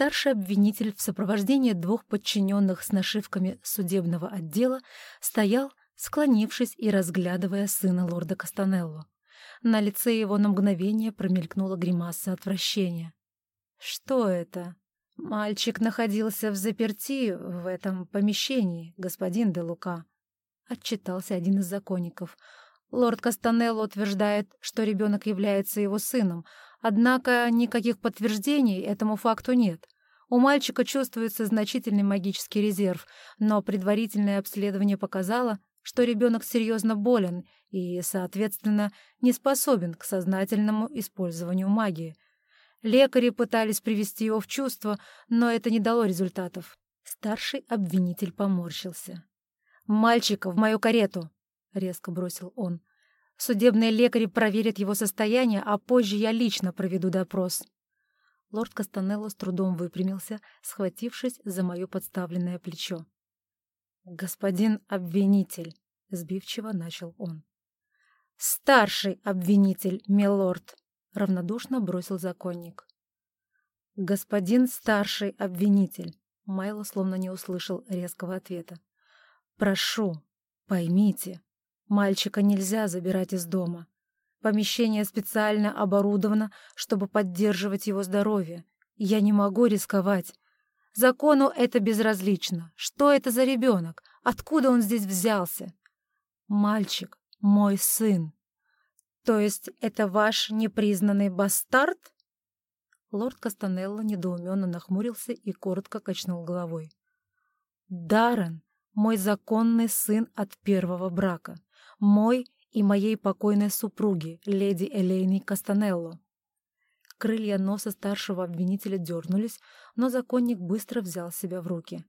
Старший обвинитель в сопровождении двух подчиненных с нашивками судебного отдела стоял, склонившись и разглядывая сына лорда Кастанелло. На лице его на мгновение промелькнула гримаса отвращения. «Что это?» «Мальчик находился в заперти в этом помещении, господин де Лука», — отчитался один из законников. «Лорд Кастанелло утверждает, что ребенок является его сыном, однако никаких подтверждений этому факту нет. У мальчика чувствуется значительный магический резерв, но предварительное обследование показало, что ребенок серьезно болен и, соответственно, не способен к сознательному использованию магии. Лекари пытались привести его в чувство, но это не дало результатов. Старший обвинитель поморщился. «Мальчика в мою карету!» — резко бросил он. «Судебные лекари проверят его состояние, а позже я лично проведу допрос». Лорд Кастанелло с трудом выпрямился, схватившись за мое подставленное плечо. «Господин обвинитель», — сбивчиво начал он. «Старший обвинитель, милорд», — равнодушно бросил законник. «Господин старший обвинитель», — Майло словно не услышал резкого ответа. «Прошу, поймите, мальчика нельзя забирать из дома. Помещение специально оборудовано, чтобы поддерживать его здоровье. Я не могу рисковать. Закону это безразлично. Что это за ребенок? Откуда он здесь взялся? Мальчик, мой сын. То есть это ваш непризнанный бастард? Лорд Кастанелло недоуменно нахмурился и коротко качнул головой. Даррен, мой законный сын от первого брака. Мой и моей покойной супруги, леди Элейны Кастанелло. Крылья носа старшего обвинителя дернулись, но законник быстро взял себя в руки.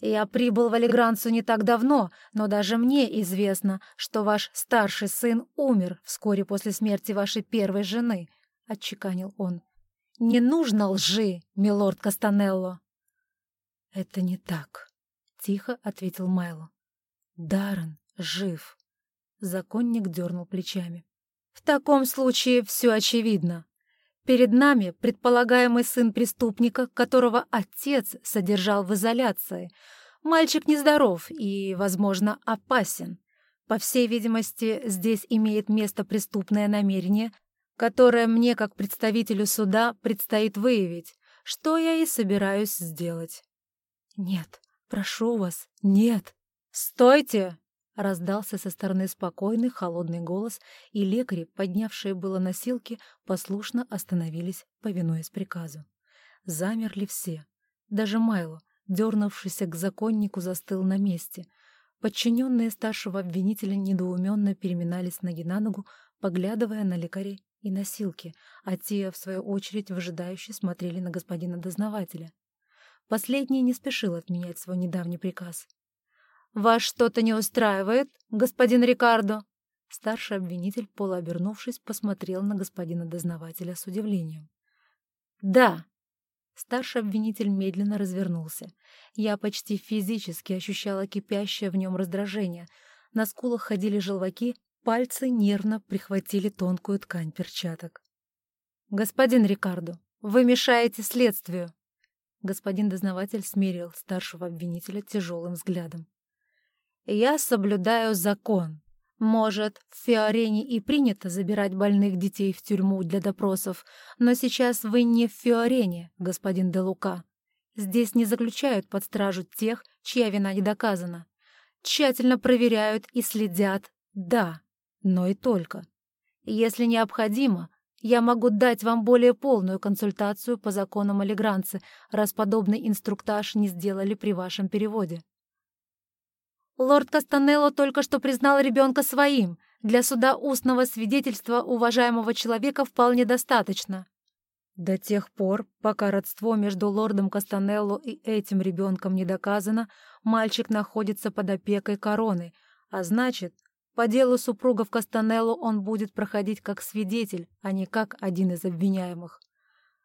«Я прибыл в Алигранцу не так давно, но даже мне известно, что ваш старший сын умер вскоре после смерти вашей первой жены», — отчеканил он. «Не нужно лжи, милорд Кастанелло!» «Это не так», — тихо ответил Майло. «Даррен жив». Законник дернул плечами. «В таком случае все очевидно. Перед нами предполагаемый сын преступника, которого отец содержал в изоляции. Мальчик нездоров и, возможно, опасен. По всей видимости, здесь имеет место преступное намерение, которое мне, как представителю суда, предстоит выявить, что я и собираюсь сделать. «Нет, прошу вас, нет! Стойте!» Раздался со стороны спокойный, холодный голос, и лекари, поднявшие было носилки, послушно остановились, повинуясь приказу. Замерли все. Даже Майло, дернувшийся к законнику, застыл на месте. Подчиненные старшего обвинителя недоуменно переминались ноги на ногу, поглядывая на лекарей и носилки, а те, в свою очередь, выжидающе смотрели на господина дознавателя. Последний не спешил отменять свой недавний приказ. «Вас что-то не устраивает, господин Рикардо?» Старший обвинитель, полуобернувшись, посмотрел на господина дознавателя с удивлением. «Да». Старший обвинитель медленно развернулся. Я почти физически ощущала кипящее в нем раздражение. На скулах ходили желваки, пальцы нервно прихватили тонкую ткань перчаток. «Господин Рикардо, вы мешаете следствию!» Господин дознаватель смерил старшего обвинителя тяжелым взглядом. Я соблюдаю закон. Может, в Фиорене и принято забирать больных детей в тюрьму для допросов, но сейчас вы не в Фиорене, господин де Лука. Здесь не заключают под стражу тех, чья вина не доказана. Тщательно проверяют и следят, да, но и только. Если необходимо, я могу дать вам более полную консультацию по законам Алигранцы, раз подобный инструктаж не сделали при вашем переводе. Лорд Кастанелло только что признал ребенка своим. Для суда устного свидетельства уважаемого человека вполне достаточно. До тех пор, пока родство между лордом Кастанелло и этим ребенком не доказано, мальчик находится под опекой короны, а значит, по делу супругов Кастанелло он будет проходить как свидетель, а не как один из обвиняемых.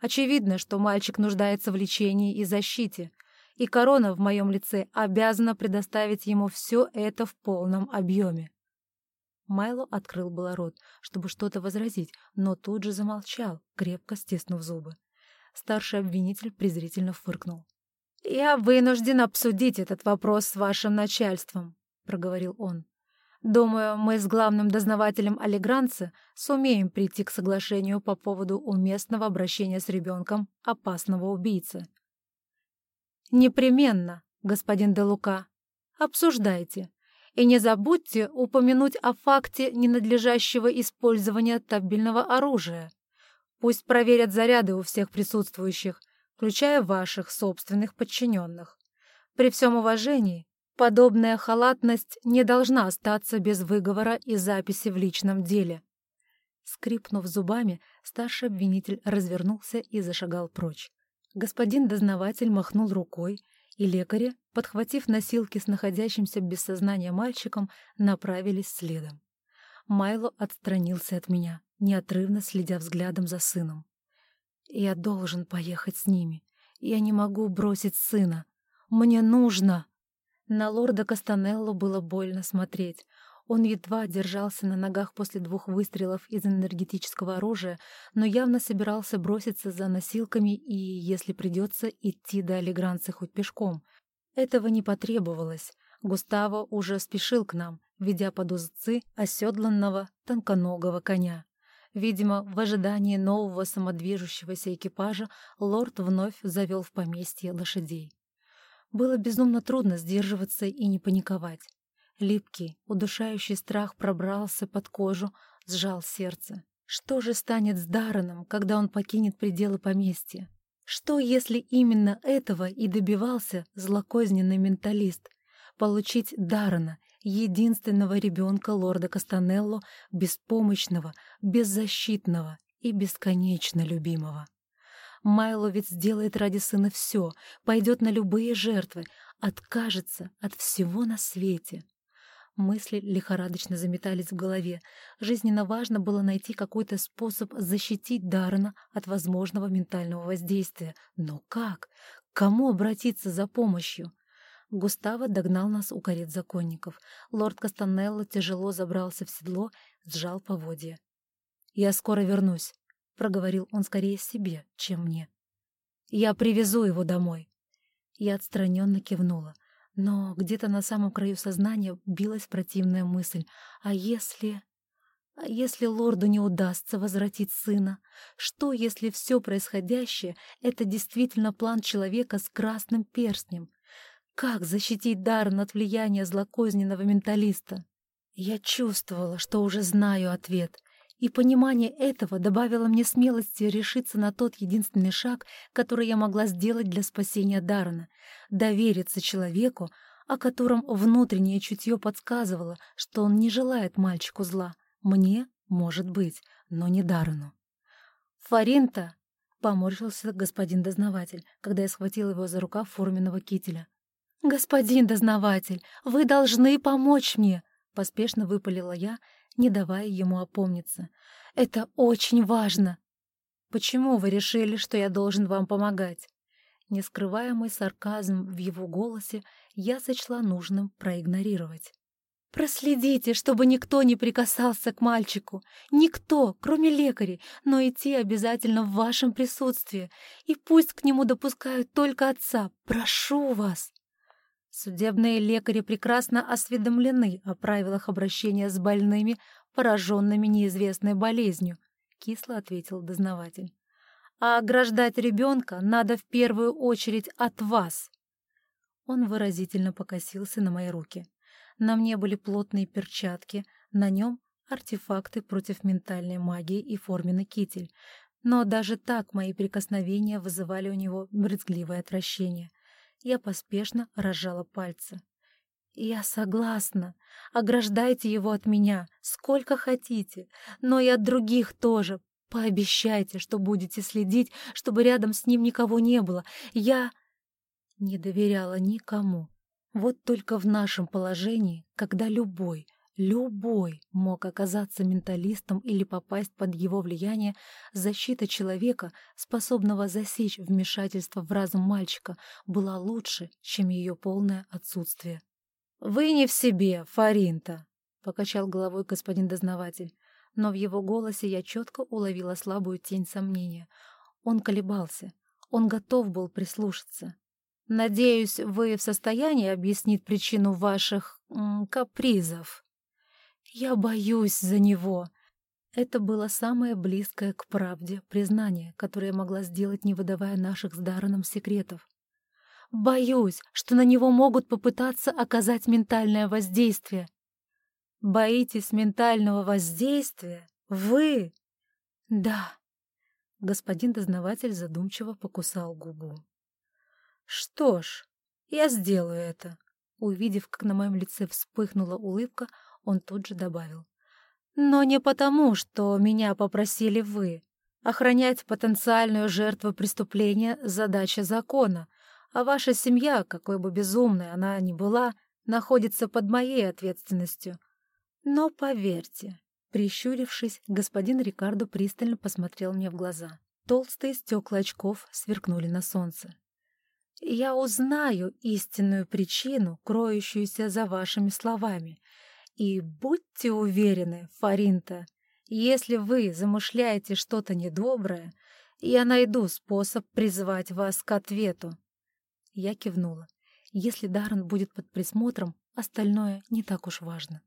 Очевидно, что мальчик нуждается в лечении и защите — и корона в моем лице обязана предоставить ему все это в полном объеме. Майло открыл было рот, чтобы что-то возразить, но тут же замолчал, крепко стиснув зубы. старший обвинитель презрительно фыркнул. «Я вынужден обсудить этот вопрос с вашим начальством», — проговорил он. «Думаю, мы с главным дознавателем Алигранца сумеем прийти к соглашению по поводу уместного обращения с ребенком опасного убийцы». «Непременно, господин Делука. Обсуждайте. И не забудьте упомянуть о факте ненадлежащего использования табельного оружия. Пусть проверят заряды у всех присутствующих, включая ваших собственных подчиненных. При всем уважении, подобная халатность не должна остаться без выговора и записи в личном деле. Скрипнув зубами, старший обвинитель развернулся и зашагал прочь. Господин дознаватель махнул рукой, и лекари, подхватив носилки с находящимся без сознания мальчиком, направились следом. Майло отстранился от меня, неотрывно следя взглядом за сыном. «Я должен поехать с ними. Я не могу бросить сына. Мне нужно!» На лорда Кастанелло было больно смотреть. Он едва держался на ногах после двух выстрелов из энергетического оружия, но явно собирался броситься за носилками и, если придется, идти до Алигранца хоть пешком. Этого не потребовалось. Густаво уже спешил к нам, ведя под узцы оседланного тонконогого коня. Видимо, в ожидании нового самодвижущегося экипажа лорд вновь завел в поместье лошадей. Было безумно трудно сдерживаться и не паниковать. Липкий, удушающий страх пробрался под кожу, сжал сердце. Что же станет с Дарреном, когда он покинет пределы поместья? Что, если именно этого и добивался злокозненный менталист? Получить Даррена, единственного ребенка лорда Кастанелло, беспомощного, беззащитного и бесконечно любимого. Майло ведь сделает ради сына все, пойдет на любые жертвы, откажется от всего на свете. Мысли лихорадочно заметались в голове. Жизненно важно было найти какой-то способ защитить Даррена от возможного ментального воздействия. Но как? К кому обратиться за помощью? Густаво догнал нас у карет законников. Лорд Кастанелло тяжело забрался в седло, сжал поводья. «Я скоро вернусь», — проговорил он скорее себе, чем мне. «Я привезу его домой». Я отстраненно кивнула. Но где-то на самом краю сознания билась противная мысль. А если... А если лорду не удастся возвратить сына? Что, если все происходящее — это действительно план человека с красным перстнем? Как защитить Даррен от влияния злокозненного менталиста? Я чувствовала, что уже знаю ответ, и понимание этого добавило мне смелости решиться на тот единственный шаг, который я могла сделать для спасения Даррена — довериться человеку, о котором внутреннее чутье подсказывало, что он не желает мальчику зла. Мне, может быть, но не Даррену. «Фаринта!» — поморщился господин дознаватель, когда я схватила его за рукав форменного кителя. «Господин дознаватель, вы должны помочь мне!» — поспешно выпалила я, не давая ему опомниться. «Это очень важно!» «Почему вы решили, что я должен вам помогать?» Нескрываемый сарказм в его голосе я сочла нужным проигнорировать. «Проследите, чтобы никто не прикасался к мальчику. Никто, кроме лекарей, но идти обязательно в вашем присутствии. И пусть к нему допускают только отца. Прошу вас!» Судебные лекари прекрасно осведомлены о правилах обращения с больными, пораженными неизвестной болезнью, — кисло ответил дознаватель. А ограждать ребенка надо в первую очередь от вас. Он выразительно покосился на мои руки. На мне были плотные перчатки, на нем артефакты против ментальной магии и форменный китель. Но даже так мои прикосновения вызывали у него брезгливое отвращение — я поспешно разжала пальцы. «Я согласна. Ограждайте его от меня, сколько хотите, но и от других тоже. Пообещайте, что будете следить, чтобы рядом с ним никого не было. Я...» Не доверяла никому. Вот только в нашем положении, когда любой, Любой мог оказаться менталистом или попасть под его влияние. Защита человека, способного засечь вмешательство в разум мальчика, была лучше, чем ее полное отсутствие. «Вы не в себе, Фаринта!» — покачал головой господин дознаватель. Но в его голосе я четко уловила слабую тень сомнения. Он колебался, Он готов был прислушаться. «Надеюсь, вы в состоянии объяснить причину ваших... Капризов?» «Я боюсь за него», это было самое близкое к правде признание, которое я могла сделать, не выдавая наших с Дарреном секретов. Боюсь, что на него могут попытаться оказать ментальное воздействие. Боитесь ментального воздействия? Вы? Да. Господин дознаватель задумчиво покусал губу. Что ж, я сделаю это. Увидев, как на моем лице вспыхнула улыбка, он тут же добавил. Но не потому, что меня попросили вы. Охранять потенциальную жертву преступления — задача закона, а ваша семья, какой бы безумной она ни была, находится под моей ответственностью. Но поверьте, прищурившись, господин Рикардо пристально посмотрел мне в глаза. Толстые стекла очков сверкнули на солнце. «Я узнаю истинную причину, кроющуюся за вашими словами, и будьте уверены, Фаринта, если вы замышляете что-то недоброе, я найду способ призвать вас к ответу. Я кивнула. Если Даррен будет под присмотром, остальное не так уж важно.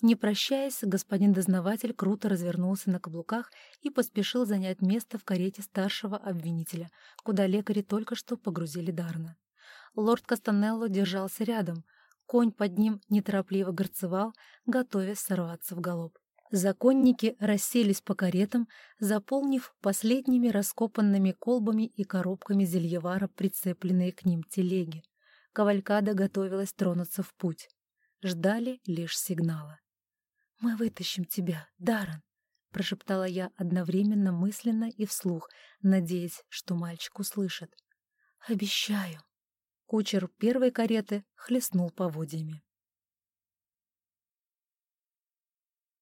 Не прощаясь, господин дознаватель круто развернулся на каблуках и поспешил занять место в карете старшего обвинителя, куда лекари только что погрузили Дарна. Лорд Кастанелло держался рядом — Конь под ним неторопливо горцевал, готовясь сорваться в галоп. Законники расселись по каретам, заполнив последними раскопанными колбами и коробками зельевара прицепленные к ним телеги. Кавалькада готовилась тронуться в путь. Ждали лишь сигнала. «Мы вытащим тебя, Даррен!» — прошептала я одновременно мысленно и вслух, надеясь, что мальчик услышит. «Обещаю!» Кучер первой кареты хлестнул поводьями.